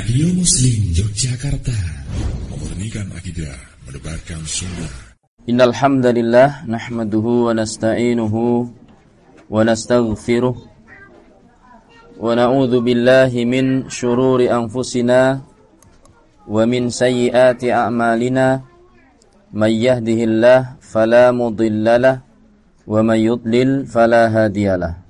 Radio Muslim Yogyakarta. Memurnikan akidah Menebarkan sunnah. Innal hamdalillah nahmaduhu wa nasta'inuhu wa nastaghfiruh wa na'udzu billahi min shururi anfusina wa min sayyiati a'malina. May yahdihillah fala mudhillalah wa may yudlil fala hadiyalah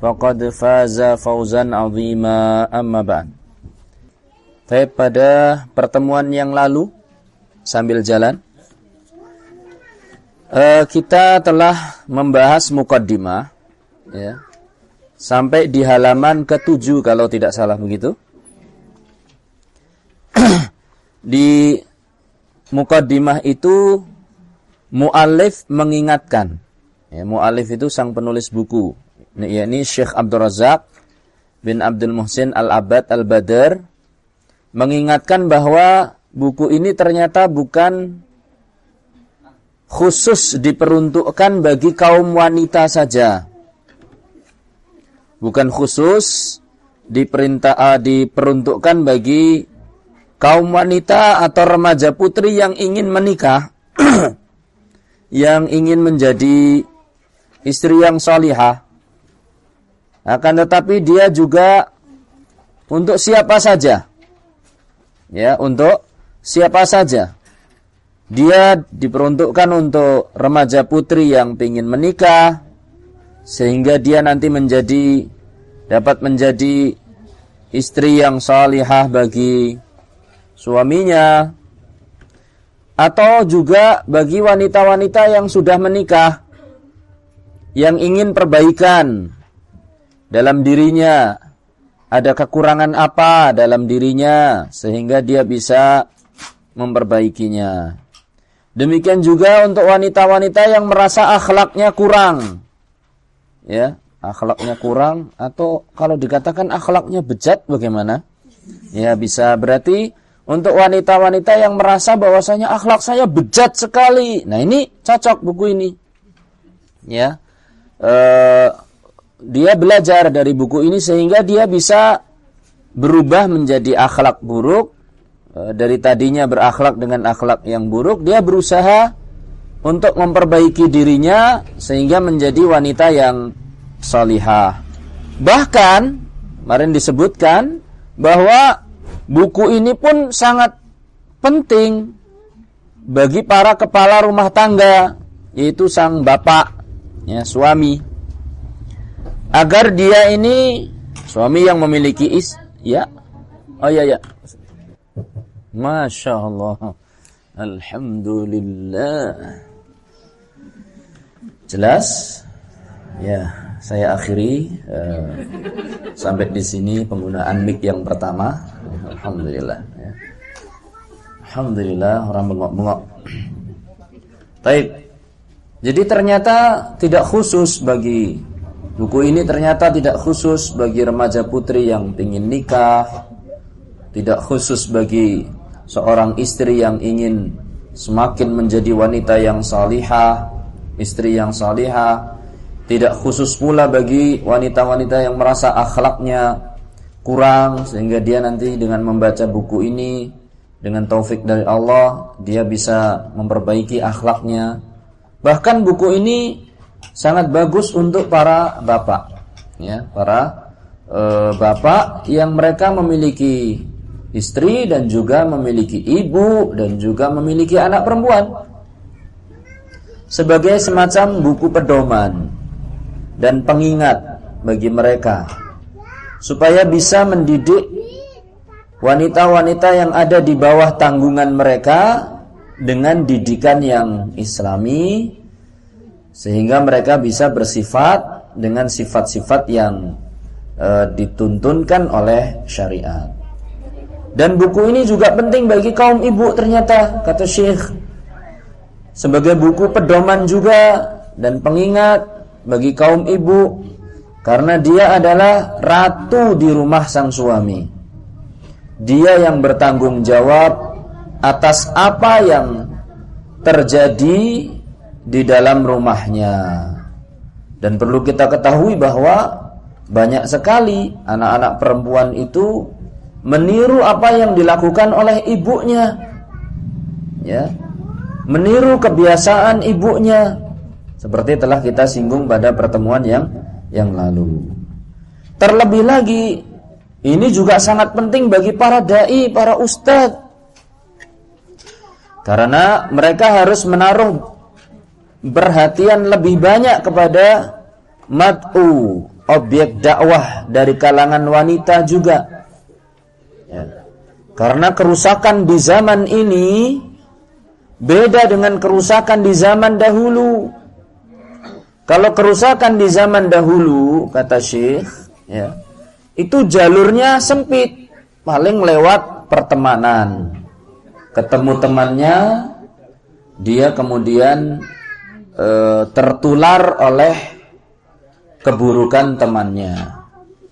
faqad faza fauzan azima amma ba'd. Baik pada pertemuan yang lalu sambil jalan uh, kita telah membahas mukaddimah ya sampai di halaman ketujuh kalau tidak salah begitu. di mukaddimah itu muallif mengingatkan ya muallif itu sang penulis buku yakni Syekh Abdul Razak bin Abdul Muhsin Al-Abad Al-Badr mengingatkan bahwa buku ini ternyata bukan khusus diperuntukkan bagi kaum wanita saja. Bukan khusus diperintah uh, diperuntukkan bagi kaum wanita atau remaja putri yang ingin menikah yang ingin menjadi istri yang salihah akan tetapi dia juga untuk siapa saja. Ya, untuk siapa saja. Dia diperuntukkan untuk remaja putri yang ingin menikah sehingga dia nanti menjadi dapat menjadi istri yang salihah bagi suaminya atau juga bagi wanita-wanita yang sudah menikah yang ingin perbaikan dalam dirinya ada kekurangan apa dalam dirinya sehingga dia bisa memperbaikinya. Demikian juga untuk wanita-wanita yang merasa akhlaknya kurang. Ya, akhlaknya kurang atau kalau dikatakan akhlaknya bejat bagaimana? Ya, bisa berarti untuk wanita-wanita yang merasa bahwasanya akhlak saya bejat sekali. Nah, ini cocok buku ini. Ya. Eh dia belajar dari buku ini sehingga dia bisa berubah menjadi akhlak buruk. E, dari tadinya berakhlak dengan akhlak yang buruk dia berusaha untuk memperbaiki dirinya sehingga menjadi wanita yang salihah. Bahkan kemarin disebutkan bahwa buku ini pun sangat penting bagi para kepala rumah tangga yaitu sang bapak ya suami agar dia ini suami yang memiliki is ya. Oh ya ya. Masya Allah Alhamdulillah. Jelas? Ya saya akhiri uh, Sampai di sini penggunaan mic yang pertama. Alhamdulillah ya. Alhamdulillah orang bengok-bengok. Baik Jadi ternyata tidak khusus bagi Buku ini ternyata tidak khusus bagi remaja putri yang ingin nikah, tidak khusus bagi seorang istri yang ingin semakin menjadi wanita yang salihah, istri yang salihah, tidak khusus pula bagi wanita-wanita yang merasa akhlaknya kurang sehingga dia nanti dengan membaca buku ini dengan taufik dari Allah dia bisa memperbaiki akhlaknya. Bahkan buku ini sangat bagus untuk para bapak, ya, para e, bapak yang mereka memiliki istri dan juga memiliki ibu dan juga memiliki anak perempuan. Sebagai semacam buku pedoman dan pengingat bagi mereka supaya bisa mendidik wanita-wanita yang ada di bawah tanggungan mereka dengan didikan yang islami sehingga mereka bisa bersifat dengan sifat-sifat yang e, dituntunkan oleh syariat. Dan buku ini juga penting bagi kaum ibu ternyata kata Syekh sebagai buku pedoman juga dan pengingat bagi kaum ibu karena dia adalah ratu di rumah sang suami. Dia yang bertanggung jawab atas apa yang terjadi di dalam rumahnya. Dan perlu kita ketahui bahwa banyak sekali anak-anak perempuan itu meniru apa yang dilakukan oleh ibunya. Ya. Meniru kebiasaan ibunya. Seperti telah kita singgung pada pertemuan yang yang lalu. Terlebih lagi ini juga sangat penting bagi para dai, para ustadz. Karena mereka harus menaruh perhatian lebih banyak kepada mat'u objek dakwah dari kalangan wanita juga. Ya. karena kerusakan di zaman ini beda dengan kerusakan di zaman dahulu. Kalau kerusakan di zaman dahulu kata Syekh ya itu jalurnya sempit. Paling lewat pertemanan. Ketemu temannya dia kemudian e, tertular oleh keburukan temannya.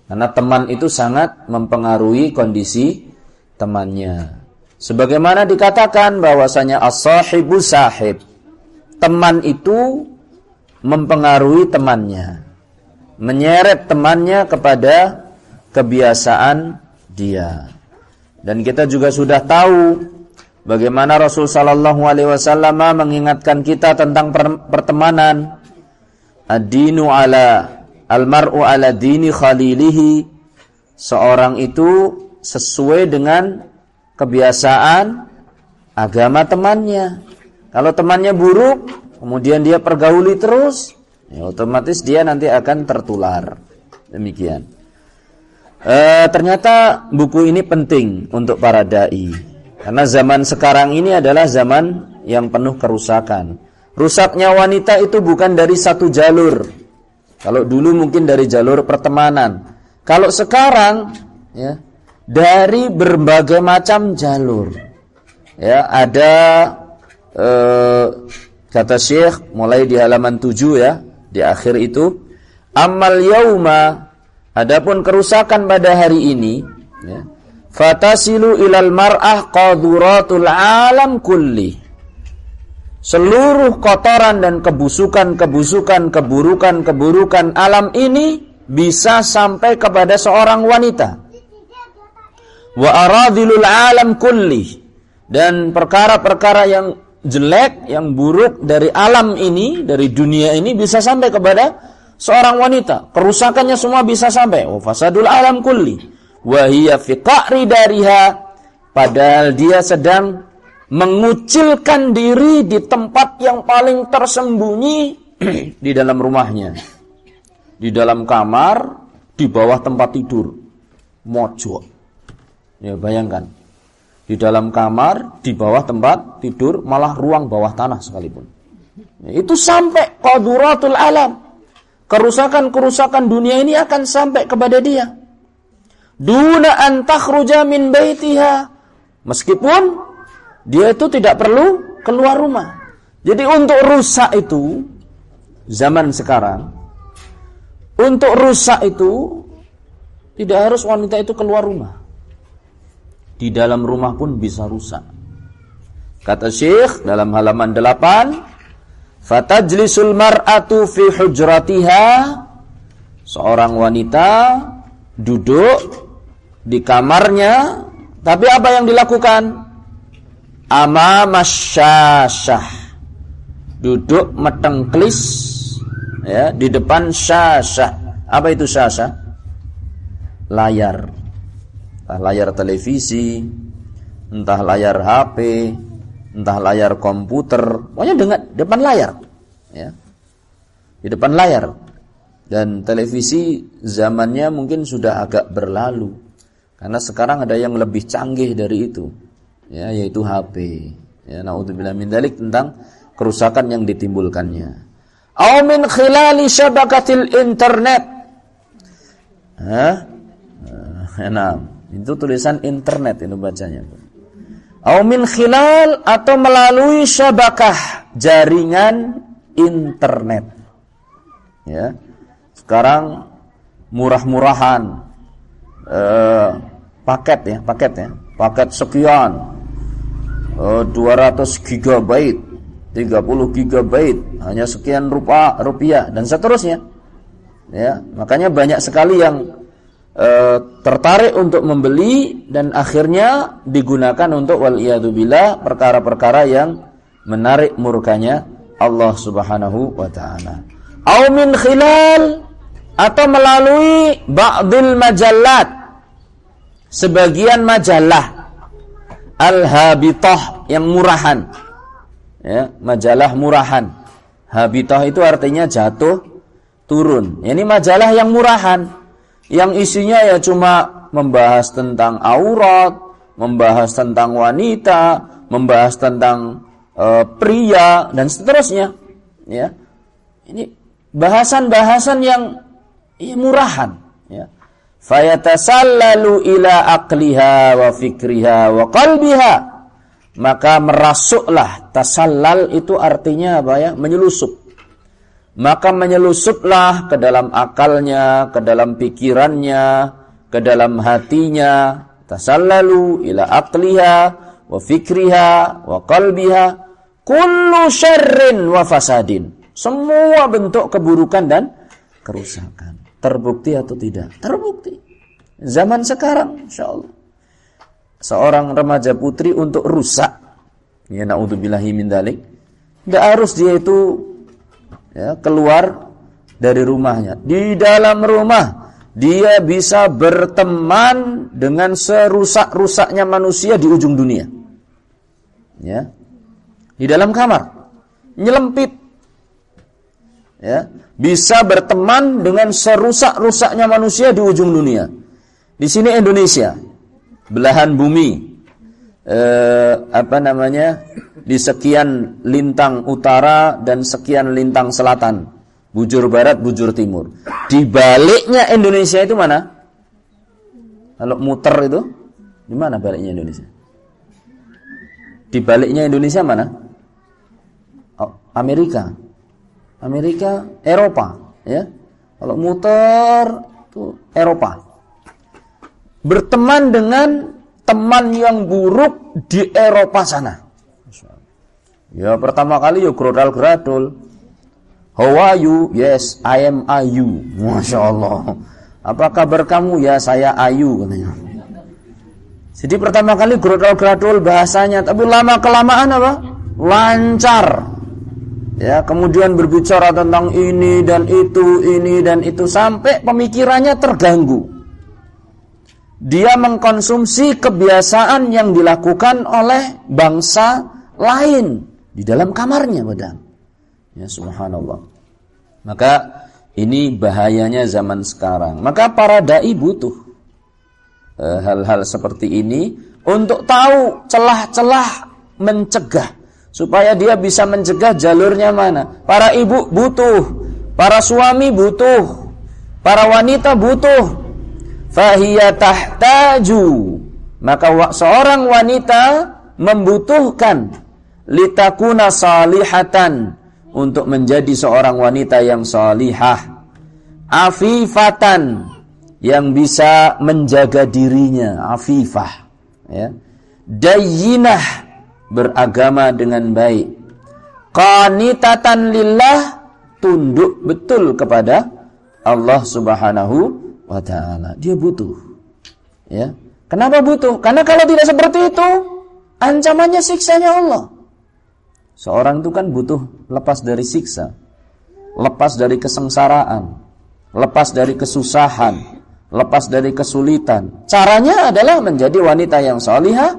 Karena teman itu sangat mempengaruhi kondisi temannya. Sebagaimana dikatakan bahwasanya as-sahibu sahib. Teman itu mempengaruhi temannya. Menyeret temannya kepada kebiasaan dia. Dan kita juga sudah tahu Bagaimana Rasul sallallahu alaihi wasallam mengingatkan kita tentang pertemanan. Ad-dinu ala al-mar'u ala dini khalilihi. Seorang itu sesuai dengan kebiasaan agama temannya. Kalau temannya buruk, kemudian dia pergauli terus, ya otomatis dia nanti akan tertular. Demikian. E, ternyata buku ini penting untuk para dai. Karena zaman sekarang ini adalah zaman yang penuh kerusakan. Rusaknya wanita itu bukan dari satu jalur. Kalau dulu mungkin dari jalur pertemanan. Kalau sekarang ya dari berbagai macam jalur. Ya, ada eh, kata Syekh mulai di halaman 7 ya, di akhir itu amal yauma adapun kerusakan pada hari ini ya, fatasilu ilal mar'ah qaduratul alam kulli. Seluruh kotoran dan kebusukan-kebusukan keburukan-keburukan alam ini bisa sampai kepada seorang wanita. Wa aradhilul alam kulli. Dan perkara-perkara yang jelek yang buruk dari alam ini dari dunia ini bisa sampai kepada seorang wanita. Kerusakannya semua bisa sampai. Wa fasadul alam kulli wahia fi qa'ri dariha padahal dia sedang mengucilkan diri di tempat yang paling tersembunyi di dalam rumahnya. Di dalam kamar di bawah tempat tidur. Mojok. Ya bayangkan. Di dalam kamar di bawah tempat tidur malah ruang bawah tanah sekalipun. Ya, itu sampai qaduratul alam. Kerusakan-kerusakan dunia ini akan sampai kepada dia duna an takhruja baitiha. Meskipun dia itu tidak perlu keluar rumah. Jadi untuk rusak itu zaman sekarang untuk rusak itu tidak harus wanita itu keluar rumah. Di dalam rumah pun bisa rusak. Kata Syekh dalam halaman 8 fatajlisul mar'atu fi hujratiha. Seorang wanita duduk di kamarnya, tapi apa yang dilakukan? Amamasyashah. Duduk metengklis ya di depan syashah. Apa itu syashah? layar. Entah layar televisi, entah layar HP, entah layar komputer, pokoknya dengan depan layar. Ya. Di depan layar. Dan televisi zamannya mungkin sudah agak berlalu. Karena sekarang ada yang lebih canggih dari itu. Ya, yaitu HP. Ya, naudzubillah min dalik tentang kerusakan yang ditimbulkannya. Au min khilali syabakatil internet. Hah? Nah, itu tulisan internet itu bacanya. Au khilal atau melalui syabakah jaringan internet. Ya. Sekarang murah-murahan eh, paket ya, paket ya. Paket sekian. Eh, 200 GB 30 GB hanya sekian rupa, rupiah dan seterusnya. Ya, makanya banyak sekali yang e, tertarik untuk membeli dan akhirnya digunakan untuk wal billah perkara-perkara yang menarik murkanya Allah Subhanahu wa taala. Au min khilal atau melalui ba'dil majallat sebagian majalah al-habitah yang murahan ya, majalah murahan. Habitah itu artinya jatuh turun. Ini majalah yang murahan yang isinya ya cuma membahas tentang aurat, membahas tentang wanita, membahas tentang uh, pria dan seterusnya. Ya. Ini bahasan-bahasan yang ya, murahan, ya. Fayatasallalu ila aqliha wa fikriha wa qalbiha. Maka merasuklah. Tasallal itu artinya apa ya? Menyelusup. Maka menyelusuplah ke dalam akalnya ke dalam pikirannya ke dalam hatinya. Tasallalu ila aqliha wa fikriha wa qalbiha. Kullu syarrin wa fasadin. Semua bentuk keburukan dan kerusakan terbukti atau tidak? Terbukti. Zaman sekarang insyaallah. Seorang remaja putri untuk rusak. Ya naudzubillahi min dalik. Enggak harus dia itu ya keluar dari rumahnya. Di dalam rumah dia bisa berteman dengan serusak-rusaknya manusia di ujung dunia. Ya. Di dalam kamar. Nyelempit ya. Bisa berteman dengan serusak-rusaknya manusia di ujung dunia. Di sini Indonesia. Belahan bumi. Eh, apa namanya? Di sekian lintang utara dan sekian lintang selatan. Bujur barat bujur timur. Di baliknya Indonesia itu mana? Kalau muter itu di mana baliknya Indonesia? Di baliknya Indonesia mana? Oh, Amerika Amerika Eropa ya kalau muter itu Eropa berteman dengan teman yang buruk di Eropa sana. Ya pertama kali ya grodal gradul. How are you? Yes, I am Ayu. Masya Allah. Apa kabar kamu? Ya saya Ayu katanya. Jadi pertama kali grodal gradul bahasanya, tapi lama kelamaan apa? Lancar. Ya, kemudian berbicara tentang ini dan itu, ini dan itu sampai pemikirannya terganggu dia mengkonsumsi kebiasaan yang dilakukan oleh bangsa lain di dalam kamarnya padahal. Ya subhanallah. Maka ini bahayanya zaman sekarang. Maka para dai butuh eh, hal-hal seperti ini untuk tahu celah-celah mencegah supaya dia bisa mencegah jalurnya mana. Para ibu butuh, para suami butuh, para wanita butuh. Fahiya tahtaju. Maka seorang wanita membutuhkan litakuna salihatan untuk menjadi seorang wanita yang salihah. Afifatan yang bisa menjaga dirinya. Afifah ya. Dayyinah beragama dengan baik qanitatan lillah tunduk betul kepada Allah Subhanahu wa taala. Dia butuh. Ya. Kenapa butuh? Karena kalau tidak seperti itu, ancamannya siksanya Allah. Seorang itu kan butuh lepas dari siksa, lepas dari kesengsaraan, lepas dari kesusahan, lepas dari kesulitan. Caranya adalah menjadi wanita yang salihah,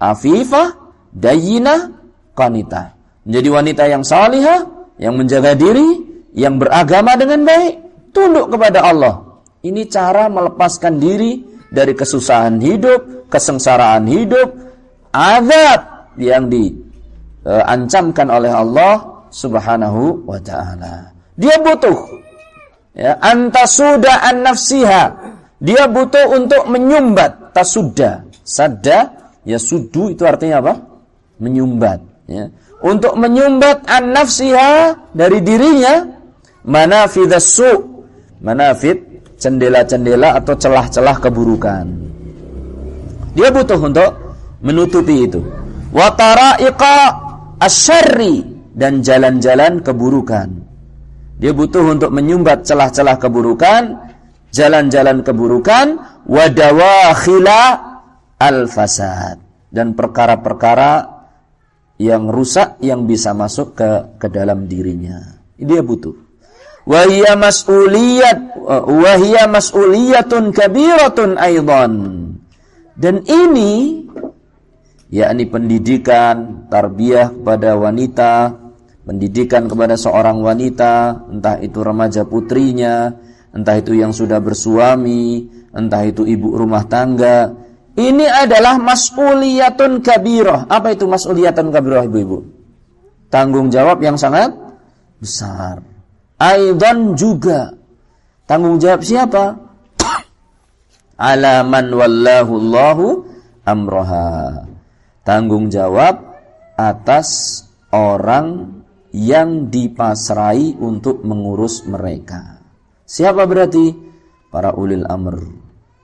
afifah, dayinah, qanitah. Menjadi wanita yang salihah, yang menjaga diri, yang beragama dengan baik, tunduk kepada Allah. Ini cara melepaskan diri dari kesusahan hidup, kesengsaraan hidup, azab yang diancamkan oleh Allah Subhanahu wa taala. Dia butuh ya antasuda an nafsiha. Dia butuh untuk menyumbat tasuda. Sada ya sudu itu artinya apa? Menyumbat ya. Untuk menyumbat an nafsiha dari dirinya manafidhas su manafid cendela-cendela atau celah-celah keburukan. Dia butuh untuk menutupi itu. Wa tara'iqa asyarri dan jalan-jalan keburukan. Dia butuh untuk menyumbat celah-celah keburukan, jalan-jalan keburukan, wadawakhila al-fasad dan perkara-perkara yang rusak yang bisa masuk ke ke dalam dirinya. Dia butuh. Wahia mas'uliyat wahia mas'uliyatun kabiratun aidan. Dan ini yakni pendidikan, tarbiyah kepada wanita pendidikan kepada seorang wanita, entah itu remaja putrinya, entah itu yang sudah bersuami, entah itu ibu rumah tangga. Ini adalah mas'uliyatun kabirah. Apa itu mas'uliyatun kabirah ibu-ibu? Tanggung jawab yang sangat besar. Aidan juga. Tanggung jawab siapa? Alaman wallahu Allahu amroha. Tanggung jawab atas orang yang dipasrai untuk mengurus mereka. Siapa berarti? Para ulil amr,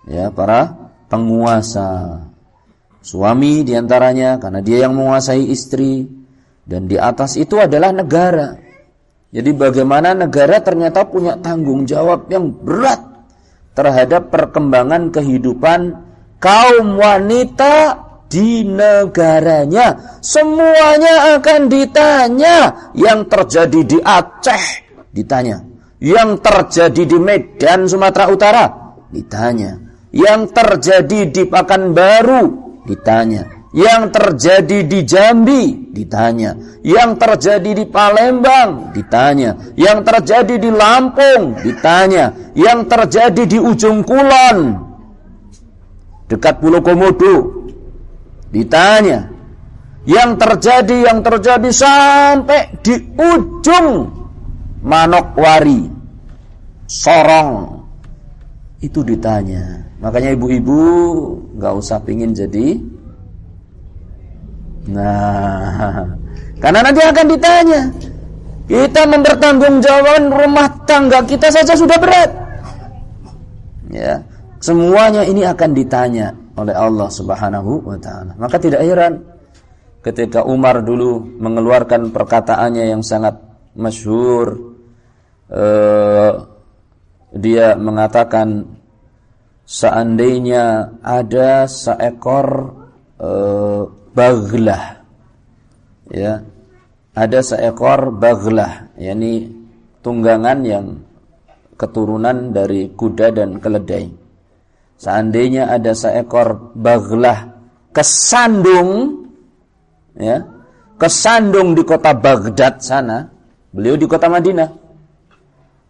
ya, para penguasa. Suami di antaranya karena dia yang menguasai istri dan di atas itu adalah negara. Jadi bagaimana negara ternyata punya tanggung jawab yang berat terhadap perkembangan kehidupan kaum wanita di negaranya. Semuanya akan ditanya. Yang terjadi di Aceh ditanya. Yang terjadi di Medan Sumatera Utara ditanya. Yang terjadi di Pekanbaru ditanya. Yang terjadi di Jambi ditanya. Yang terjadi di Palembang ditanya. Yang terjadi di Lampung ditanya. Yang terjadi di ujung kulon dekat Pulau Komodo Ditanya. Yang terjadi, yang terjadi sampai di ujung Manokwari. Sorong. Itu ditanya. Makanya ibu-ibu nggak usah pingin jadi. Nah, karena nanti akan ditanya. Kita mempertanggungjawabkan rumah tangga kita saja sudah berat. Ya, semuanya ini akan ditanya oleh Allah Subhanahu wa taala. Maka tidak heran ketika Umar dulu mengeluarkan perkataannya yang sangat masyhur eh, dia mengatakan seandainya ada seekor eh, baglah ya ada seekor baglah yakni tunggangan yang keturunan dari kuda dan keledai Seandainya ada seekor baglah kesandung ya, kesandung di kota Baghdad sana, beliau di kota Madinah.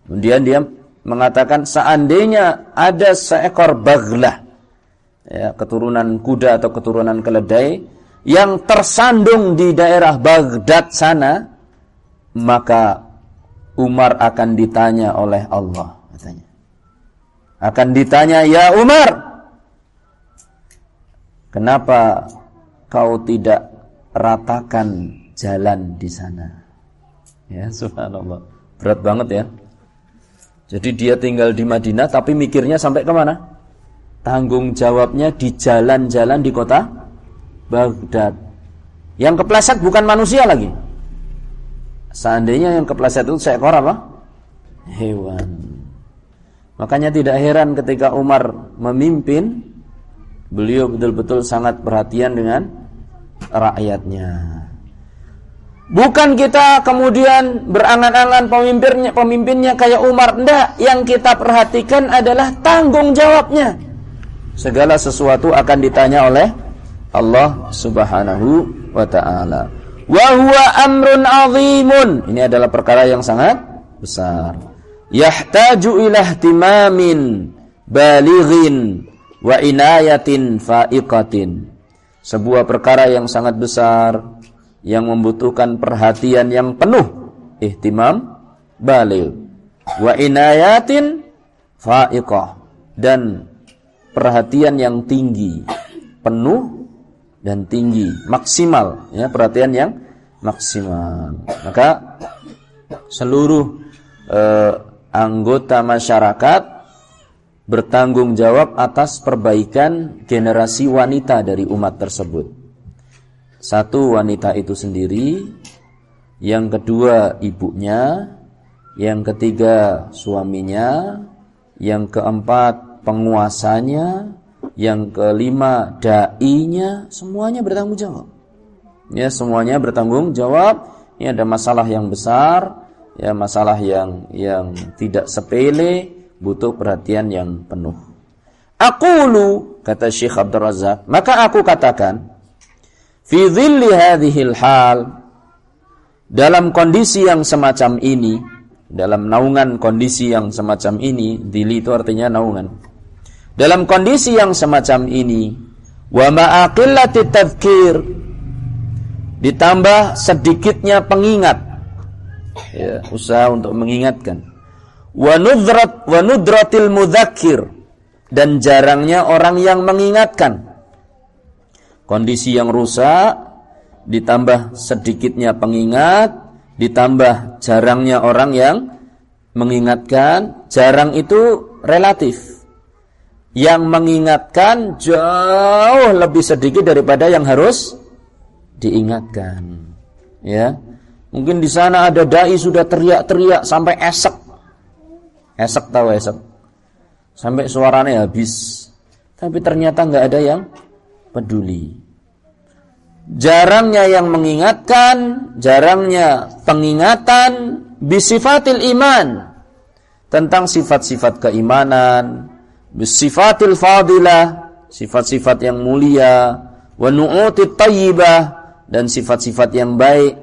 Kemudian dia mengatakan seandainya ada seekor baglah ya, keturunan kuda atau keturunan keledai yang tersandung di daerah Baghdad sana, maka Umar akan ditanya oleh Allah akan ditanya, "Ya Umar, kenapa kau tidak ratakan jalan di sana?" Ya, subhanallah. Berat banget ya. Jadi dia tinggal di Madinah tapi mikirnya sampai ke mana? Tanggung jawabnya di jalan-jalan di kota Baghdad. Yang kepleset bukan manusia lagi. Seandainya yang kepleset itu seekor apa? Hewan. Makanya tidak heran ketika Umar memimpin, beliau betul-betul sangat perhatian dengan rakyatnya. Bukan kita kemudian berangan-angan pemimpinnya, pemimpinnya kayak Umar. Tidak, yang kita perhatikan adalah tanggung jawabnya. Segala sesuatu akan ditanya oleh Allah Subhanahu wa taala. Wa huwa amrun azimun. Ini adalah perkara yang sangat besar. Yahtaju ila ihtimamin balighin wa inayatin faiqatin. Sebuah perkara yang sangat besar yang membutuhkan perhatian yang penuh, ihtimam baligh wa inayatin faiqah dan perhatian yang tinggi, penuh dan tinggi, maksimal ya, perhatian yang maksimal. Maka seluruh eh, anggota masyarakat bertanggung jawab atas perbaikan generasi wanita dari umat tersebut. Satu wanita itu sendiri, yang kedua ibunya, yang ketiga suaminya, yang keempat penguasanya, yang kelima dai-nya, semuanya bertanggung jawab. Ya, semuanya bertanggung jawab. Ini ada masalah yang besar, ya masalah yang yang tidak sepele, butuh perhatian yang penuh. Aqulu kata Syekh Abdul maka aku katakan fi dhilli hal. Dalam kondisi yang semacam ini, dalam naungan kondisi yang semacam ini, dili itu artinya naungan. Dalam kondisi yang semacam ini, wa ma'aqillati tadhkir ditambah sedikitnya pengingat. Ya, usaha untuk mengingatkan. Wa nudrat nudratil dan jarangnya orang yang mengingatkan kondisi yang rusak ditambah sedikitnya pengingat ditambah jarangnya orang yang mengingatkan jarang itu relatif yang mengingatkan jauh lebih sedikit daripada yang harus diingatkan ya mungkin di sana ada dai sudah teriak-teriak sampai esek Esek tahu esek. Sampai suaranya habis. Tapi ternyata nggak ada yang peduli. Jarangnya yang mengingatkan, jarangnya pengingatan bisifatil iman. Tentang sifat-sifat keimanan, bisifatil fadilah, sifat-sifat yang mulia, wa nu'utit tayyibah dan sifat-sifat yang baik.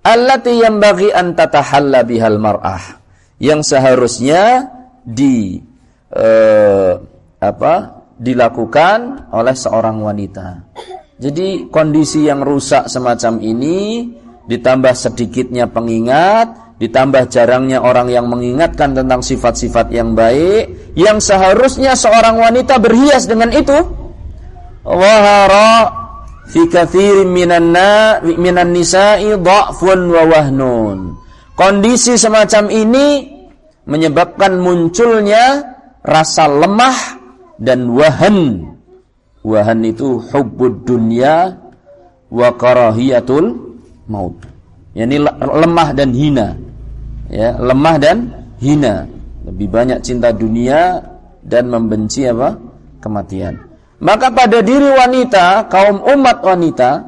Allati yang bagi an tatahalla bihal mar'ah. Yang seharusnya di eh, apa dilakukan oleh seorang wanita. Jadi kondisi yang rusak semacam ini ditambah sedikitnya pengingat, ditambah jarangnya orang yang mengingatkan tentang sifat-sifat yang baik, yang seharusnya seorang wanita berhias dengan itu. Wahara fi katsirin minan minan nisa'i dha'fun wa wahnun. Kondisi semacam ini menyebabkan munculnya rasa lemah dan wahan. Wahan itu hubbud dunya wa karahiyatul maut. Yani lemah dan hina. Ya, lemah dan hina. Lebih banyak cinta dunia dan membenci apa? kematian. Maka pada diri wanita, kaum umat wanita,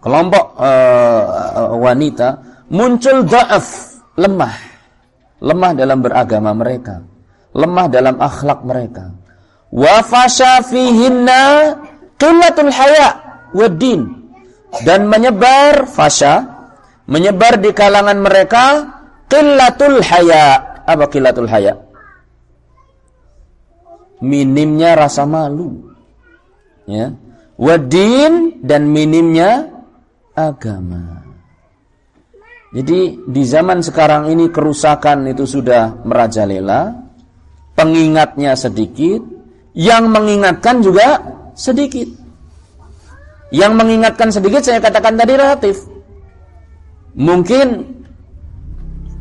kelompok uh, wanita muncul da'af, lemah. Lemah dalam beragama mereka, lemah dalam akhlak mereka. Wa fasha fihinna qillatul haya waddin dan menyebar fasha menyebar di kalangan mereka qillatul haya. Apa qillatul haya? Minimnya rasa malu. Ya. Wadin dan minimnya agama. Jadi di zaman sekarang ini kerusakan itu sudah merajalela, pengingatnya sedikit, yang mengingatkan juga sedikit. Yang mengingatkan sedikit saya katakan tadi relatif. Mungkin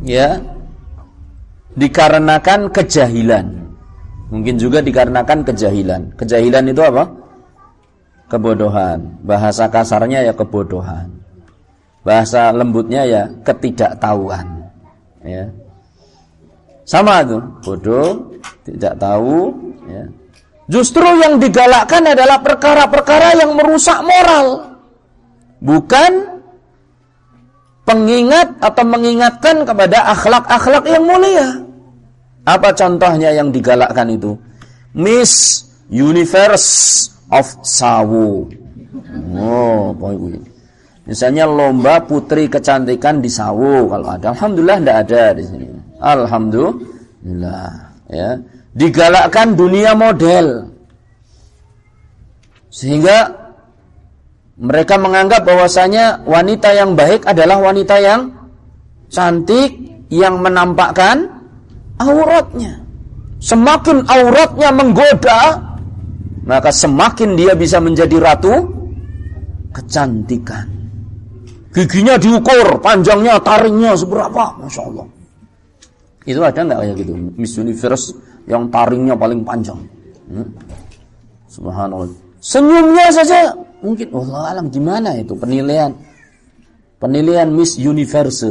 ya dikarenakan kejahilan. Mungkin juga dikarenakan kejahilan. Kejahilan itu apa? Kebodohan. Bahasa kasarnya ya kebodohan. Bahasa lembutnya ya ketidaktahuan. Ya. Sama itu, bodoh, tidak tahu. Justru yang digalakkan adalah perkara-perkara yang merusak moral. Bukan pengingat atau mengingatkan kepada akhlak-akhlak yang mulia. Apa contohnya yang digalakkan itu? Miss Universe of Sawu. Oh, Misalnya lomba putri kecantikan di Sawu kalau ada. Alhamdulillah tidak ada di sini. Alhamdulillah, ya. Digalakkan dunia model. Sehingga mereka menganggap bahwasanya wanita yang baik adalah wanita yang cantik yang menampakkan auratnya. Semakin auratnya menggoda, maka semakin dia bisa menjadi ratu kecantikan. Giginya diukur, panjangnya, taringnya seberapa, masya Allah. Itu ada nggak kayak gitu? Miss Universe yang taringnya paling panjang. Hmm? Subhanallah. Senyumnya saja mungkin Allah alam gimana itu penilaian penilaian Miss Universe.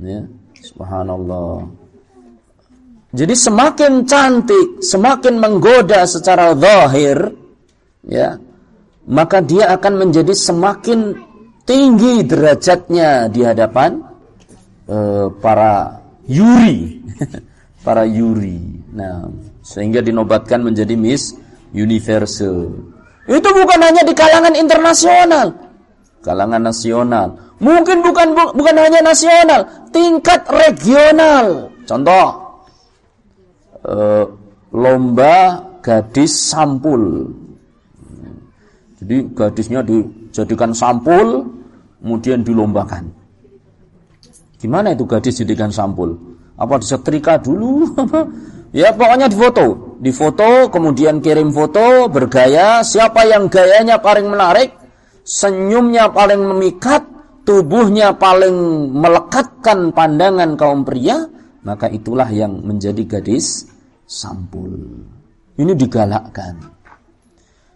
Ya. Subhanallah. Jadi semakin cantik, semakin menggoda secara zahir, ya, maka dia akan menjadi semakin tinggi derajatnya di hadapan uh, para yuri, para yuri. Nah, sehingga dinobatkan menjadi Miss Universe. Itu bukan hanya di kalangan internasional, kalangan nasional. Mungkin bukan bu, bukan hanya nasional, tingkat regional. Contoh, uh, lomba gadis sampul. Jadi gadisnya dijadikan sampul, kemudian dilombakan. Gimana itu gadis jadikan sampul? Apa disetrika dulu? ya pokoknya difoto. Difoto, kemudian kirim foto, bergaya. Siapa yang gayanya paling menarik, senyumnya paling memikat, tubuhnya paling melekatkan pandangan kaum pria, maka itulah yang menjadi gadis sampul. Ini digalakkan.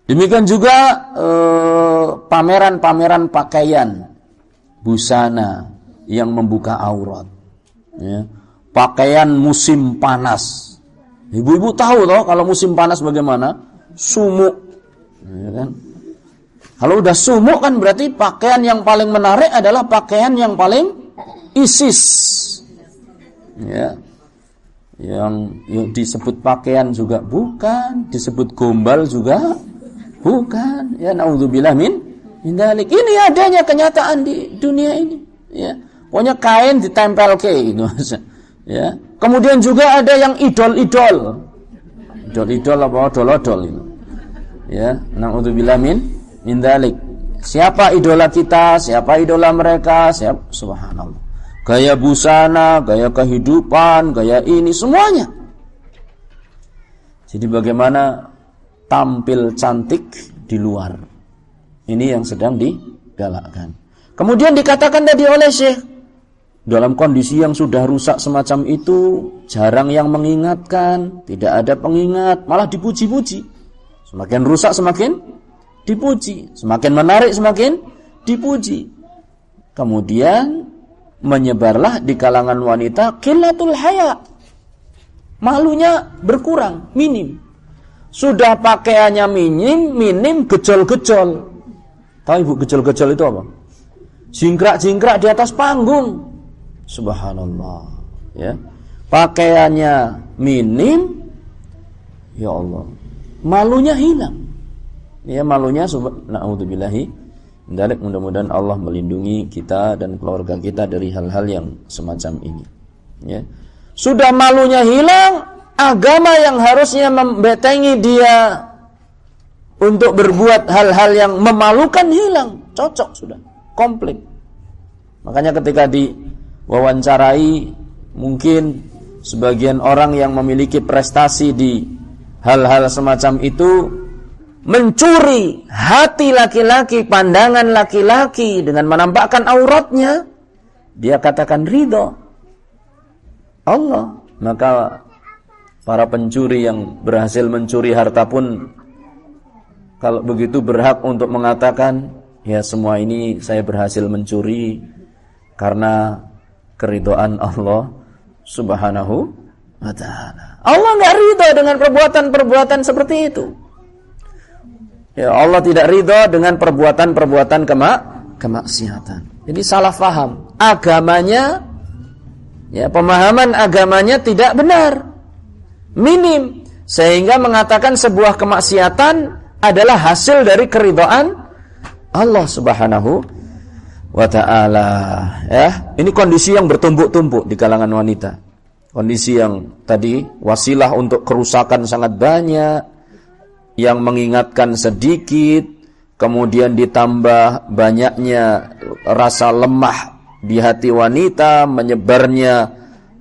Demikian juga eh, pameran-pameran eh, pakaian, busana yang membuka aurat. Ya. Pakaian musim panas. Ibu-ibu tahu loh kalau musim panas bagaimana? Sumuk. Ya kan? Kalau udah sumuk kan berarti pakaian yang paling menarik adalah pakaian yang paling isis. Ya. Yang, yang disebut pakaian juga bukan, disebut gombal juga Bukan. Ya naudzubillah min min dalik. Ini adanya kenyataan di dunia ini. Ya. Pokoknya kain ditempel ke itu. ya. Kemudian juga ada yang idol-idol. Idol-idol apa odol-odol itu. Ya, naudzubillah min min dalik. Siapa idola kita? Siapa idola mereka? Siapa? Subhanallah. Gaya busana, gaya kehidupan, gaya ini semuanya. Jadi bagaimana tampil cantik di luar. Ini yang sedang digalakkan. Kemudian dikatakan tadi oleh Syekh, dalam kondisi yang sudah rusak semacam itu, jarang yang mengingatkan, tidak ada pengingat, malah dipuji-puji. Semakin rusak semakin dipuji, semakin menarik semakin dipuji. Kemudian menyebarlah di kalangan wanita kilatul haya. Malunya berkurang, minim. Sudah pakaiannya minim, minim gejol-gejol. Tahu ibu gejol-gejol itu apa? Jingkrak-jingkrak di atas panggung. Subhanallah. Ya. Pakaiannya minim. Ya Allah. Malunya hilang. Ya malunya naudzubillahi Dalik mudah-mudahan Allah melindungi kita dan keluarga kita dari hal-hal yang semacam ini. Ya. Sudah malunya hilang, agama yang harusnya membetengi dia untuk berbuat hal-hal yang memalukan hilang, cocok sudah, komplit. Makanya ketika diwawancarai mungkin sebagian orang yang memiliki prestasi di hal-hal semacam itu mencuri hati laki-laki, pandangan laki-laki dengan menampakkan auratnya, dia katakan ridho. Allah, maka para pencuri yang berhasil mencuri harta pun kalau begitu berhak untuk mengatakan ya semua ini saya berhasil mencuri karena keridoan Allah Subhanahu wa taala. Allah nggak ridho dengan perbuatan-perbuatan seperti itu. Ya Allah tidak ridho dengan perbuatan-perbuatan kema kemaksiatan. Jadi salah faham. Agamanya ya pemahaman agamanya tidak benar. Minim sehingga mengatakan sebuah kemaksiatan adalah hasil dari keridhaan Allah Subhanahu wa taala ya. Ini kondisi yang bertumpuk-tumpuk di kalangan wanita. Kondisi yang tadi wasilah untuk kerusakan sangat banyak, yang mengingatkan sedikit, kemudian ditambah banyaknya rasa lemah di hati wanita, menyebarnya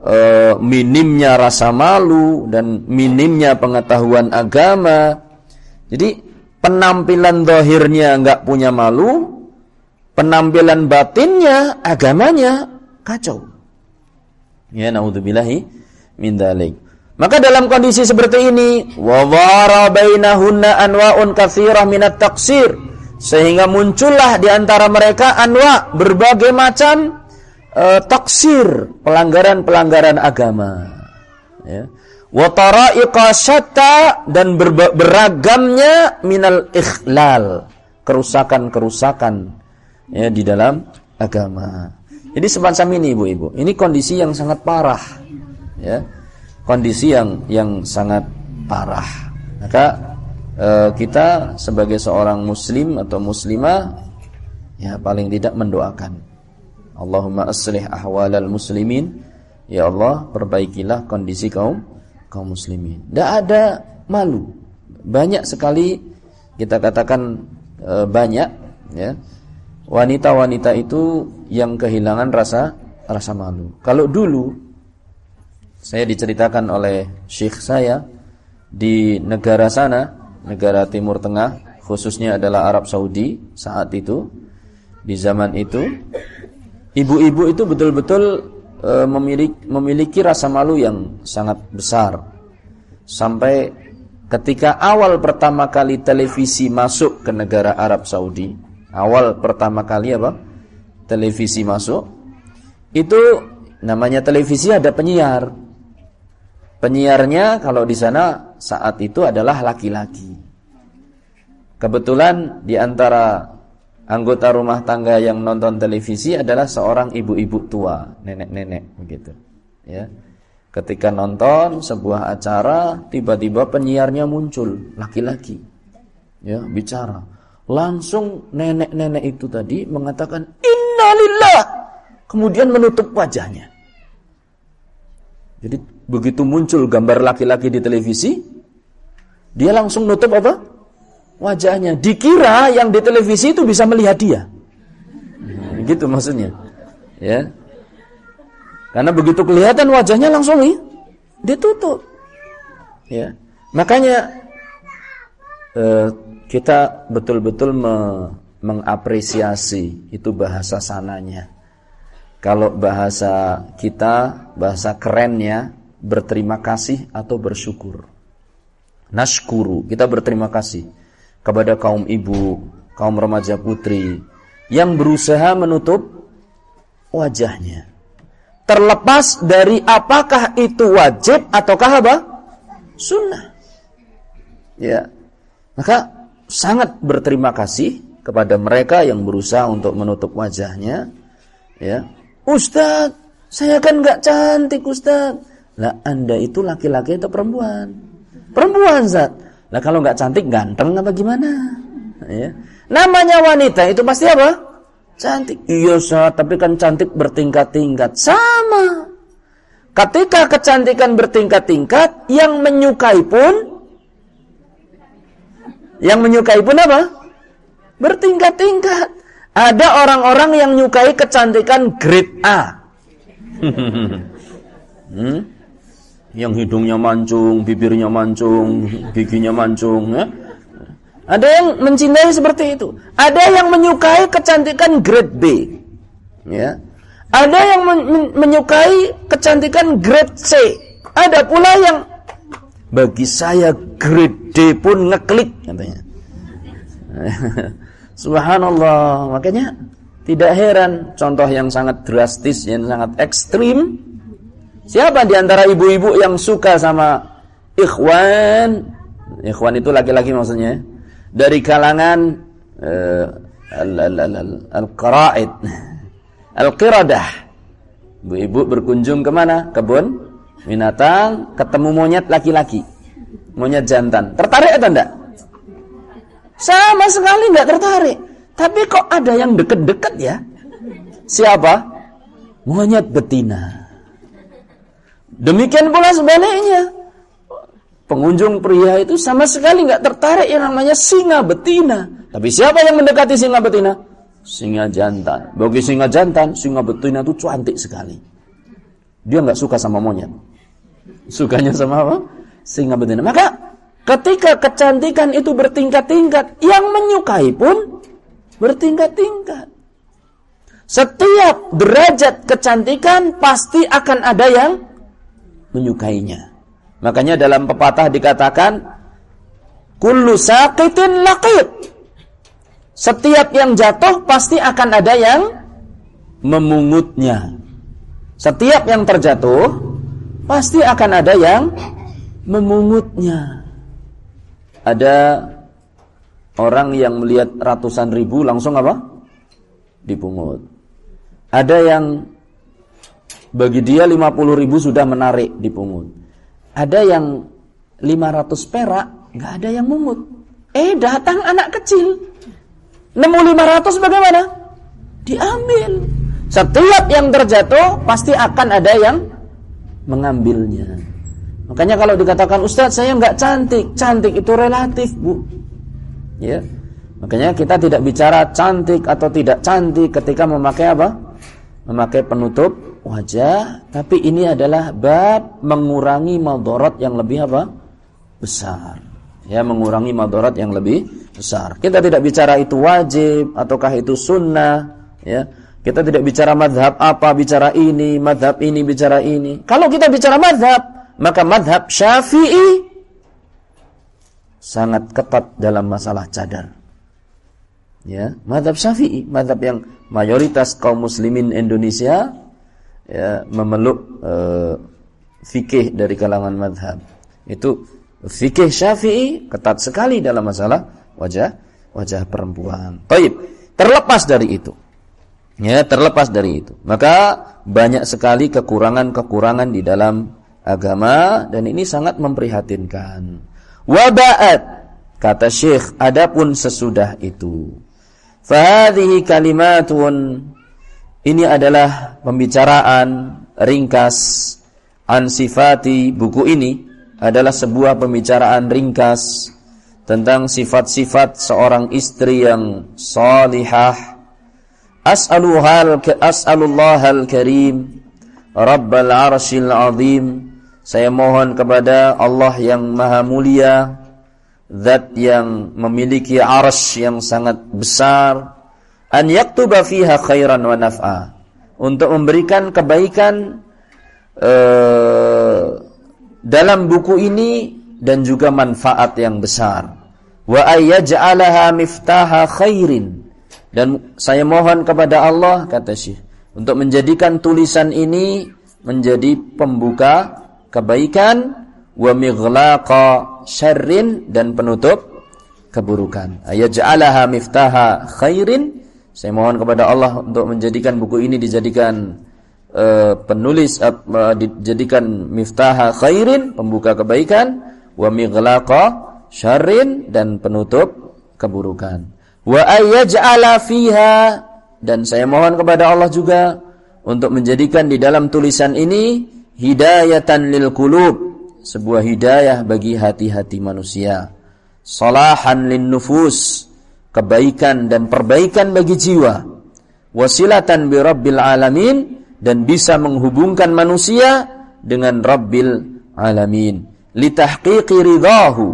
e, minimnya rasa malu dan minimnya pengetahuan agama. Jadi penampilan dohirnya nggak punya malu, penampilan batinnya agamanya kacau. Ya naudzubillahi min dalik. Maka dalam kondisi seperti ini, wa dhara bainahunna anwa'un katsirah minat taksir sehingga muncullah di antara mereka anwa berbagai macam uh, taksir, pelanggaran-pelanggaran agama. Ya. Wa dan beragamnya minal ikhlal, kerusakan-kerusakan ya di dalam agama. Jadi semacam ini ibu-ibu. Ini kondisi yang sangat parah. Ya. Kondisi yang yang sangat parah. Maka e, kita sebagai seorang muslim atau muslimah ya paling tidak mendoakan. Allahumma aslih ahwalal muslimin. Ya Allah, perbaikilah kondisi kaum kaum muslimin. Tidak ada malu. Banyak sekali kita katakan e, banyak ya wanita-wanita itu yang kehilangan rasa rasa malu. Kalau dulu saya diceritakan oleh syekh saya di negara sana, negara Timur Tengah, khususnya adalah Arab Saudi saat itu di zaman itu ibu-ibu itu betul-betul e, memiliki, memiliki rasa malu yang sangat besar. Sampai ketika awal pertama kali televisi masuk ke negara Arab Saudi, awal pertama kali apa? Televisi masuk. Itu namanya televisi ada penyiar. Penyiarnya kalau di sana saat itu adalah laki-laki. Kebetulan di antara anggota rumah tangga yang nonton televisi adalah seorang ibu-ibu tua, nenek-nenek begitu. Ya. Ketika nonton sebuah acara, tiba-tiba penyiarnya muncul, laki-laki. Ya, bicara Langsung nenek-nenek itu tadi mengatakan innalillah. Kemudian menutup wajahnya. Jadi begitu muncul gambar laki-laki di televisi, dia langsung nutup apa? Wajahnya. Dikira yang di televisi itu bisa melihat dia. Nah, gitu maksudnya. Ya. Karena begitu kelihatan wajahnya langsung nih ditutup. Ya. Makanya eh, kita betul-betul me mengapresiasi itu bahasa sananya. Kalau bahasa kita, bahasa kerennya berterima kasih atau bersyukur. Nashkuru, kita berterima kasih kepada kaum ibu, kaum remaja putri yang berusaha menutup wajahnya. Terlepas dari apakah itu wajib ataukah apa? Sunnah. Ya. Maka sangat berterima kasih kepada mereka yang berusaha untuk menutup wajahnya. Ya, Ustaz, saya kan nggak cantik Ustaz. Lah anda itu laki-laki atau perempuan? Perempuan Ustaz. Lah kalau nggak cantik ganteng apa gimana? Ya. Namanya wanita itu pasti apa? Cantik. Iya Ustaz, tapi kan cantik bertingkat-tingkat. Sama. Ketika kecantikan bertingkat-tingkat, yang menyukai pun yang menyukai pun apa? Bertingkat-tingkat. Ada orang-orang yang menyukai kecantikan grade A. hmm? Yang hidungnya mancung, bibirnya mancung, giginya mancung. Ya? Ada yang mencintai seperti itu. Ada yang menyukai kecantikan grade B. Ya. Ada yang men menyukai kecantikan grade C. Ada pula yang bagi saya grade D pun ngeklik katanya. Subhanallah. Makanya tidak heran contoh yang sangat drastis yang sangat ekstrim. Siapa di antara ibu-ibu yang suka sama ikhwan? Ikhwan itu laki-laki maksudnya. Dari kalangan eh, al-qara'id. Al-qiradah. Ibu-ibu berkunjung ke mana? Kebun binatang, ketemu monyet laki-laki. Monyet jantan. Tertarik atau enggak? Sama sekali enggak tertarik. Tapi kok ada yang deket-deket ya? Siapa? Monyet betina. Demikian pula sebaliknya. Pengunjung pria itu sama sekali nggak tertarik yang namanya singa betina. Tapi siapa yang mendekati singa betina? Singa jantan. Bagi singa jantan, singa betina itu cantik sekali. Dia nggak suka sama monyet. Sukanya sama apa? Singa betina. Maka ketika kecantikan itu bertingkat-tingkat, yang menyukai pun bertingkat-tingkat. Setiap derajat kecantikan pasti akan ada yang menyukainya. Makanya dalam pepatah dikatakan kullu saqitin laqit. Setiap yang jatuh pasti akan ada yang memungutnya. Setiap yang terjatuh pasti akan ada yang memungutnya. Ada orang yang melihat ratusan ribu langsung apa? Dipungut. Ada yang bagi dia 50 ribu sudah menarik dipungut. Ada yang 500 perak, nggak ada yang mungut. Eh datang anak kecil. Nemu 500 bagaimana? Diambil. Setiap yang terjatuh pasti akan ada yang mengambilnya. Makanya kalau dikatakan Ustadz saya nggak cantik, cantik itu relatif bu. Ya, makanya kita tidak bicara cantik atau tidak cantik ketika memakai apa? Memakai penutup wajah, tapi ini adalah bab mengurangi madorot yang lebih apa? besar. Ya, mengurangi madorot yang lebih besar. Kita tidak bicara itu wajib ataukah itu sunnah, ya. Kita tidak bicara madhab apa, bicara ini, madhab ini, bicara ini. Kalau kita bicara madhab, maka madhab syafi'i sangat ketat dalam masalah cadar. Ya, madhab syafi'i, madhab yang mayoritas kaum muslimin Indonesia ya, memeluk uh, fikih dari kalangan madhab. Itu fikih syafi'i ketat sekali dalam masalah wajah wajah perempuan. Taib. Terlepas dari itu. Ya, terlepas dari itu. Maka banyak sekali kekurangan-kekurangan di dalam agama dan ini sangat memprihatinkan. Waba'at kata Syekh adapun sesudah itu. Fahadhihi kalimatun ini adalah pembicaraan ringkas an sifati buku ini adalah sebuah pembicaraan ringkas tentang sifat-sifat seorang istri yang salihah. As'alullahal karim Rabbal arshil azim. Saya mohon kepada Allah yang maha mulia Zat yang memiliki arsh yang sangat besar an yaktuba fiha khairan wa naf'a. Untuk memberikan kebaikan uh, dalam buku ini dan juga manfaat yang besar. Wa ayyaj'alaha miftaha khairin dan saya mohon kepada Allah kata Syekh untuk menjadikan tulisan ini menjadi pembuka kebaikan wa mighlaqa syarrin dan penutup keburukan ayaj'alaha miftaha khairin saya mohon kepada Allah untuk menjadikan buku ini dijadikan uh, penulis uh, dijadikan miftaha khairin, pembuka kebaikan, wa mighlaqa syarrin dan penutup keburukan. Wa ayyaj'ala fiha dan saya mohon kepada Allah juga untuk menjadikan di dalam tulisan ini hidayatan lil qulub, sebuah hidayah bagi hati-hati manusia. Salahan lin nufus, kebaikan dan perbaikan bagi jiwa. Wasilatan bi rabbil alamin dan bisa menghubungkan manusia dengan Rabbil alamin. Litahqiqi ridahu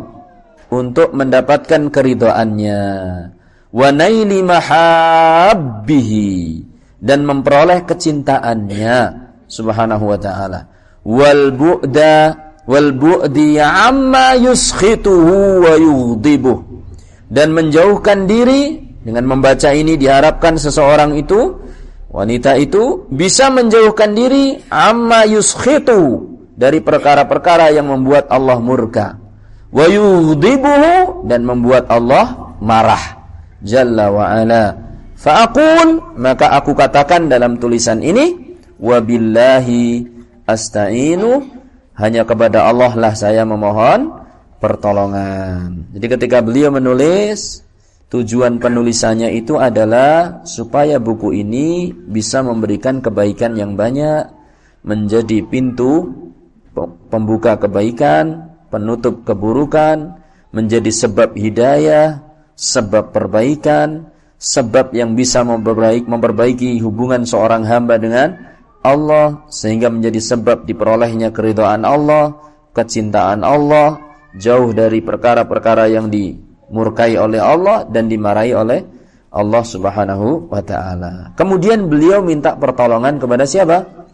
untuk mendapatkan keridoannya. Wa naili mahabbihi. Dan memperoleh kecintaannya. Subhanahu wa ta'ala. Wal bu'da wal bu'di amma dan menjauhkan diri dengan membaca ini diharapkan seseorang itu wanita itu bisa menjauhkan diri amma yuskhitu dari perkara-perkara yang membuat Allah murka. Wa dan membuat Allah marah Jalla wa ala. Fa'aqul maka aku katakan dalam tulisan ini wabillahi asta'inu hanya kepada Allah lah saya memohon pertolongan. Jadi ketika beliau menulis tujuan penulisannya itu adalah supaya buku ini bisa memberikan kebaikan yang banyak menjadi pintu pembuka kebaikan, penutup keburukan, menjadi sebab hidayah, sebab perbaikan, sebab yang bisa memperbaiki, memperbaiki hubungan seorang hamba dengan Allah sehingga menjadi sebab diperolehnya keridhaan Allah, kecintaan Allah, jauh dari perkara-perkara yang dimurkai oleh Allah dan dimarahi oleh Allah Subhanahu wa taala. Kemudian beliau minta pertolongan kepada siapa?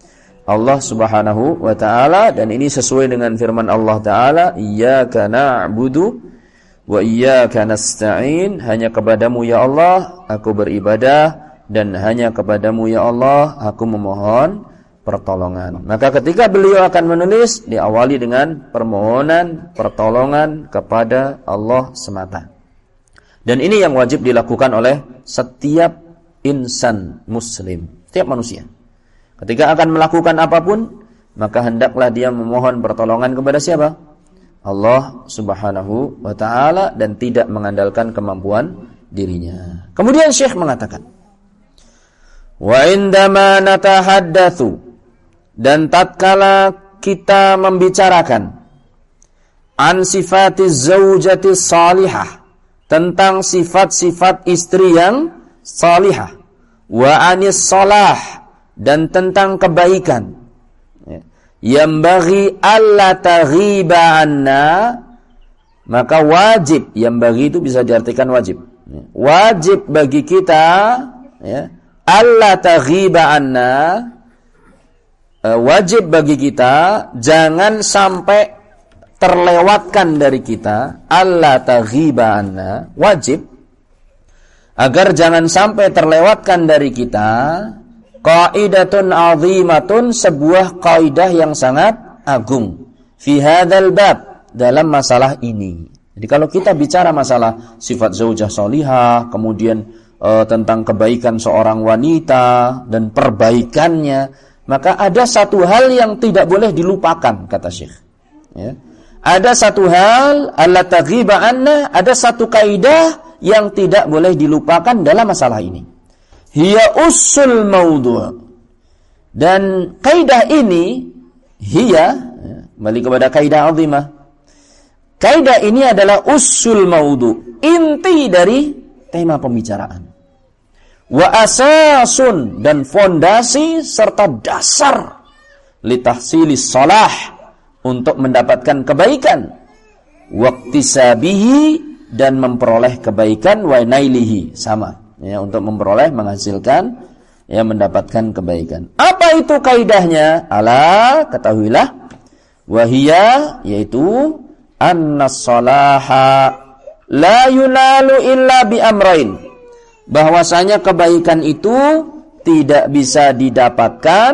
Allah Subhanahu wa taala dan ini sesuai dengan firman Allah taala, "Iyyaka na'budu Wa iyyaka nasta'in, hanya kepadamu ya Allah aku beribadah dan hanya kepadamu ya Allah aku memohon pertolongan. Maka ketika beliau akan menulis diawali dengan permohonan pertolongan kepada Allah semata. Dan ini yang wajib dilakukan oleh setiap insan muslim, setiap manusia. Ketika akan melakukan apa pun, maka hendaklah dia memohon pertolongan kepada siapa? Allah Subhanahu wa taala dan tidak mengandalkan kemampuan dirinya. Kemudian Syekh mengatakan, "Wa indama natahaddatsu" dan tatkala kita membicarakan an sifati zaujati salihah tentang sifat-sifat istri yang salihah wa anis salah dan tentang kebaikan yang bagi Allah taghiba anna maka wajib. Yang bagi itu bisa diartikan wajib. Wajib bagi kita ya Allah taghiba anna eh, wajib bagi kita jangan sampai terlewatkan dari kita Allah taghiba anna wajib. Agar jangan sampai terlewatkan dari kita Qaidatun azimatun sebuah kaidah yang sangat agung fi hadzal bab dalam masalah ini. Jadi kalau kita bicara masalah sifat zaujah solihah, kemudian e, tentang kebaikan seorang wanita dan perbaikannya, maka ada satu hal yang tidak boleh dilupakan kata Syekh. Ya. Ada satu hal Allah taghiba anna, ada satu kaidah yang tidak boleh dilupakan dalam masalah ini hiya usul maudhu' dan kaidah ini hiya kembali kepada kaidah azimah. Kaidah ini adalah usul maudhu' inti dari tema pembicaraan. Wa asasun dan fondasi serta dasar litahsilis salah untuk mendapatkan kebaikan. Waktisabihi dan memperoleh kebaikan wa nailihi. Sama ya untuk memperoleh menghasilkan ya mendapatkan kebaikan. Apa itu kaidahnya? Ala ketahuilah wahia yaitu annas salaha la yunalu illa bi amrain. Bahwasanya kebaikan itu tidak bisa didapatkan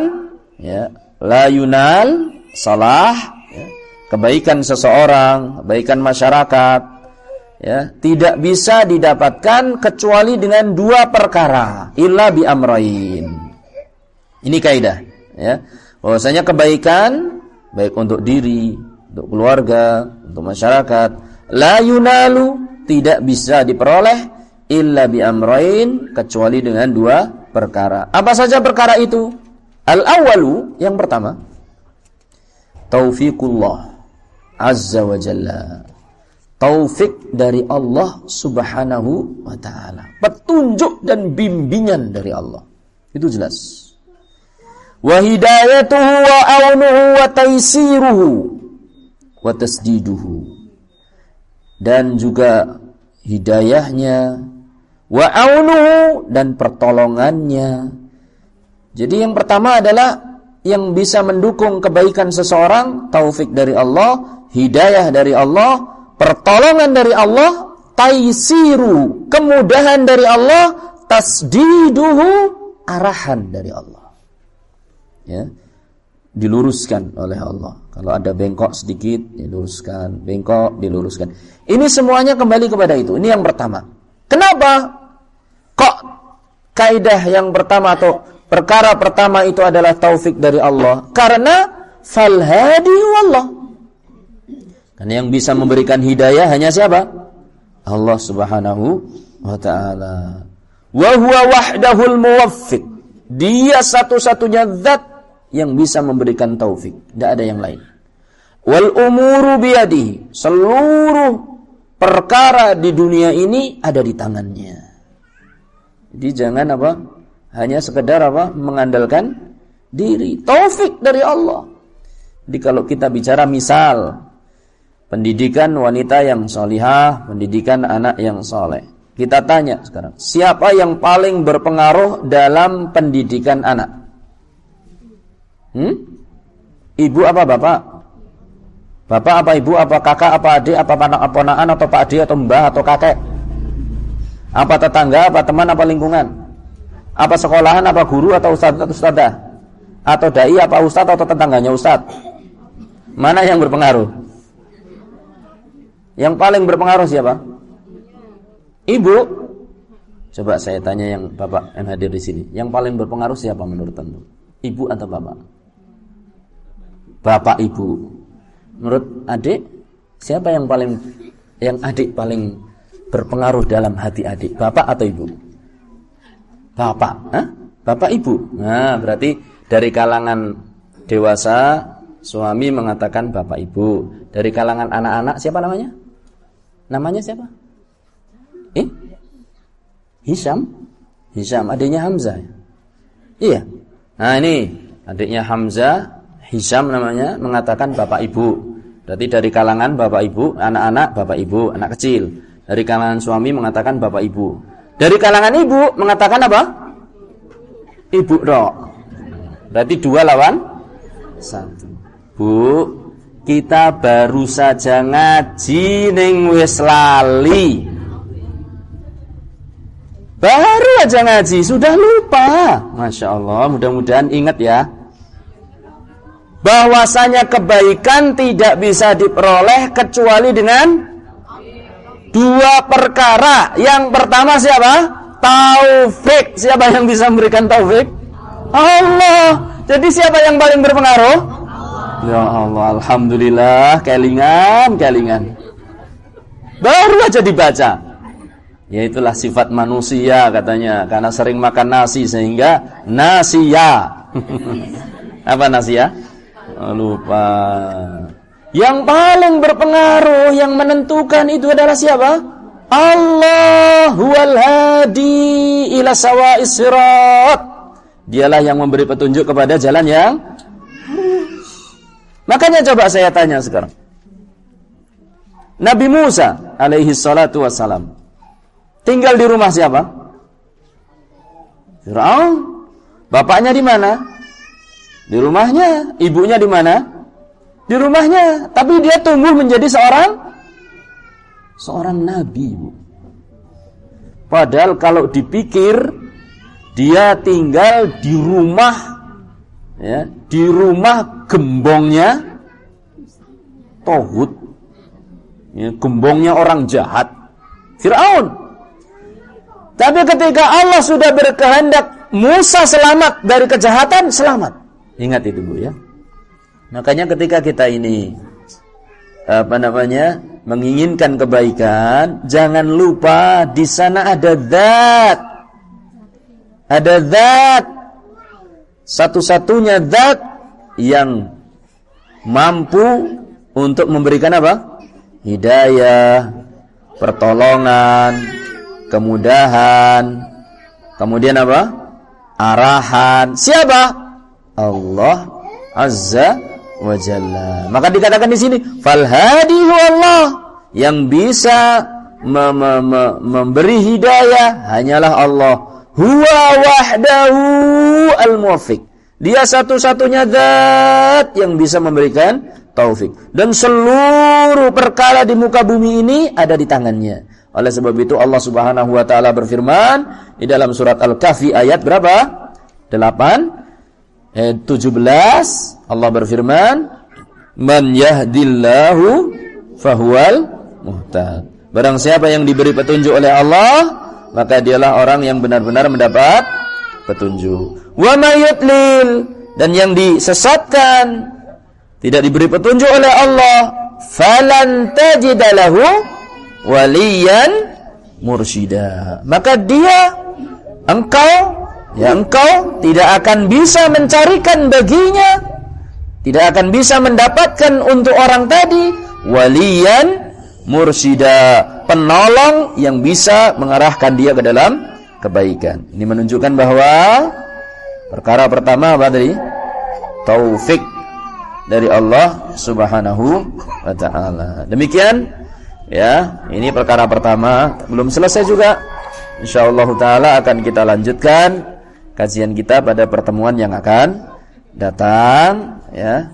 ya la yunal salah ya, kebaikan seseorang, kebaikan masyarakat ya tidak bisa didapatkan kecuali dengan dua perkara illa bi amrain ini kaidah ya. Bahwasanya kebaikan baik untuk diri untuk keluarga untuk masyarakat la yunalu tidak bisa diperoleh illa bi amrain kecuali dengan dua perkara. Apa saja perkara itu? Al awalu yang pertama taufiqullah azza wa jalla taufik dari Allah Subhanahu wa taala. Petunjuk dan bimbingan dari Allah. Itu jelas. Wa hidayatuhu wa aunuhu wa taisiruhu wa tasdiduhu. Dan juga hidayahnya wa aunuhu dan pertolongannya. Jadi yang pertama adalah yang bisa mendukung kebaikan seseorang taufik dari Allah, hidayah dari Allah, pertolongan dari Allah, taisiru, kemudahan dari Allah, tasdiduhu, arahan dari Allah. Ya. Diluruskan oleh Allah. Kalau ada bengkok sedikit, diluruskan, bengkok, diluruskan. Ini semuanya kembali kepada itu. Ini yang pertama. Kenapa? kaidah yang pertama atau perkara pertama itu adalah taufik dari Allah. Karena fal hadi wallah. Karena yang bisa memberikan hidayah hanya siapa? Allah Subhanahu wa taala. Wa huwa wahdahul muwaffiq. Dia satu-satunya zat yang bisa memberikan taufik, tidak ada yang lain. Wal umuru biyadihi. Seluruh perkara di dunia ini ada di tangannya. Jadi jangan apa? Hanya sekedar apa? Mengandalkan diri. Taufik dari Allah. Jadi kalau kita bicara misal pendidikan wanita yang solihah, pendidikan anak yang soleh. Kita tanya sekarang, siapa yang paling berpengaruh dalam pendidikan anak? Hmm? Ibu apa bapak? Bapak apa ibu, apa kakak, apa adik, apa anak ponakan, atau pak adik, atau mbah, atau kakek? Apa tetangga, apa teman, apa lingkungan? Apa sekolahan, apa guru, atau ustadz, atau ustadzah? Atau dai, apa ustadz, atau tetangganya ustadz? Mana yang berpengaruh? Yang paling berpengaruh siapa? Ibu. Coba saya tanya yang bapak yang hadir di sini. Yang paling berpengaruh siapa menurut anda? Ibu atau bapak? Bapak ibu. Menurut adik, siapa yang paling yang adik paling berpengaruh dalam hati adik, bapak atau ibu? Bapak, Hah? bapak ibu. Nah, berarti dari kalangan dewasa suami mengatakan bapak ibu. Dari kalangan anak-anak siapa namanya? Namanya siapa? Eh? Hisham? Hisham, adiknya Hamzah. Iya. Nah, ini adiknya Hamzah, Hisham namanya mengatakan bapak ibu. Berarti dari kalangan bapak ibu, anak-anak bapak ibu, anak kecil. Dari kalangan suami mengatakan bapak ibu. Dari kalangan ibu mengatakan apa? Ibu dok. Berarti dua lawan satu. Bu, kita baru saja ngaji ning wis lali. Baru aja ngaji, sudah lupa. Masya Allah, mudah-mudahan ingat ya. Bahwasanya kebaikan tidak bisa diperoleh kecuali dengan dua perkara. Yang pertama siapa? Taufik. Siapa yang bisa memberikan taufik? Allah. Jadi siapa yang paling berpengaruh? Ya Allah, alhamdulillah, kelingan, kelingan. Baru aja dibaca. Ya itulah sifat manusia katanya, karena sering makan nasi sehingga nasia. Apa nasia? Oh, lupa. Yang paling berpengaruh, yang menentukan itu adalah siapa? Allah huwal hadi ila sawa'is sirat. Dialah yang memberi petunjuk kepada jalan yang Makanya coba saya tanya sekarang. Nabi Musa alaihi salatu wassalam tinggal di rumah siapa? Firaun. Bapaknya di mana? Di rumahnya. Ibunya di mana? di rumahnya, tapi dia tumbuh menjadi seorang seorang nabi, Bu. Padahal kalau dipikir dia tinggal di rumah ya, di rumah gembongnya Tohut. Ya, gembongnya orang jahat. Firaun. Tapi ketika Allah sudah berkehendak Musa selamat dari kejahatan, selamat. Ingat itu Bu ya. Makanya ketika kita ini apa namanya menginginkan kebaikan, jangan lupa di sana ada zat. Ada zat satu-satunya zat yang mampu untuk memberikan apa? Hidayah, pertolongan, kemudahan, kemudian apa? Arahan. Siapa? Allah Azza wa jalla. Maka dikatakan di sini, fal Allah yang bisa me me me memberi hidayah hanyalah Allah. Huwa wahdahu al-muwaffiq. Dia satu-satunya zat yang bisa memberikan taufik. Dan seluruh perkara di muka bumi ini ada di tangannya. Oleh sebab itu Allah Subhanahu wa taala berfirman di dalam surat Al-Kahfi ayat berapa? 8 ayat 17 Allah berfirman, "Man yahdillahu fahuwal muhtad." Barang siapa yang diberi petunjuk oleh Allah, maka dialah orang yang benar-benar mendapat petunjuk. Wa mayutlil dan yang disesatkan tidak diberi petunjuk oleh Allah, falan tajidalahu waliyan mursyida. Maka dia engkau ya engkau tidak akan bisa mencarikan baginya tidak akan bisa mendapatkan untuk orang tadi waliyan mursida, penolong yang bisa mengarahkan dia ke dalam kebaikan. Ini menunjukkan bahwa perkara pertama apa tadi? Taufik dari Allah Subhanahu wa taala. Demikian ya, ini perkara pertama, belum selesai juga. Insyaallah taala akan kita lanjutkan kajian kita pada pertemuan yang akan datang ya.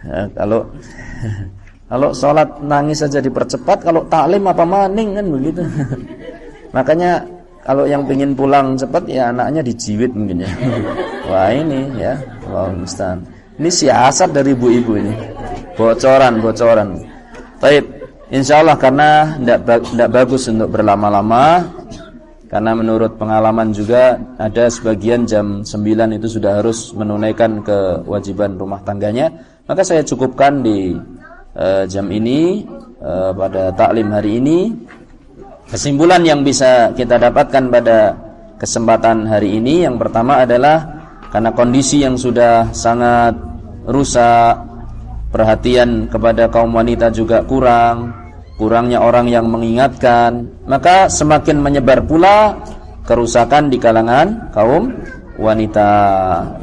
ya kalau Kalau sholat nangis saja dipercepat, kalau taklim apa maning kan begitu. Makanya kalau yang ingin pulang cepat ya anaknya dijiwit mungkin ya. Wah ini ya, wah wow, Ini siasat dari ibu-ibu ini. Bocoran, bocoran. Taib, insya Allah karena tidak bagus untuk berlama-lama. Karena menurut pengalaman juga ada sebagian jam 9 itu sudah harus menunaikan kewajiban rumah tangganya. Maka saya cukupkan di uh, jam ini uh, pada taklim hari ini kesimpulan yang bisa kita dapatkan pada kesempatan hari ini yang pertama adalah karena kondisi yang sudah sangat rusak perhatian kepada kaum wanita juga kurang kurangnya orang yang mengingatkan maka semakin menyebar pula kerusakan di kalangan kaum wanita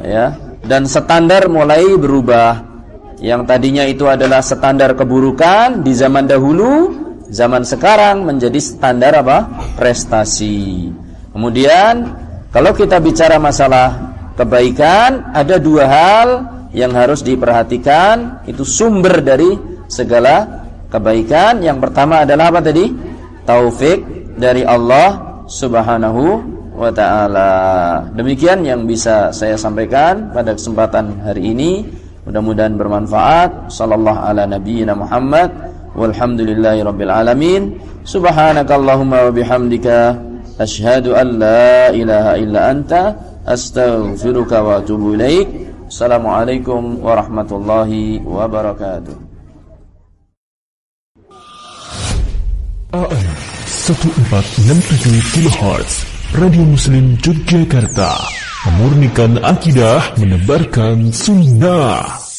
ya. Dan standar mulai berubah yang tadinya itu adalah standar keburukan di zaman dahulu, zaman sekarang menjadi standar apa? prestasi. Kemudian kalau kita bicara masalah kebaikan, ada dua hal yang harus diperhatikan, itu sumber dari segala kebaikan. Yang pertama adalah apa tadi? Taufik dari Allah Subhanahu wa taala. Demikian yang bisa saya sampaikan pada kesempatan hari ini. Mudah-mudahan bermanfaat. Sallallahu ala nabiyyina Muhammad walhamdulillahi rabbil alamin. Subhanakallahumma wa bihamdika asyhadu an la ilaha illa anta astaghfiruka wa atubu ilaik. Assalamualaikum warahmatullahi wabarakatuh. AM 1467 kHz Radio Muslim Yogyakarta Memurnikan akidah, menebarkan sunnah.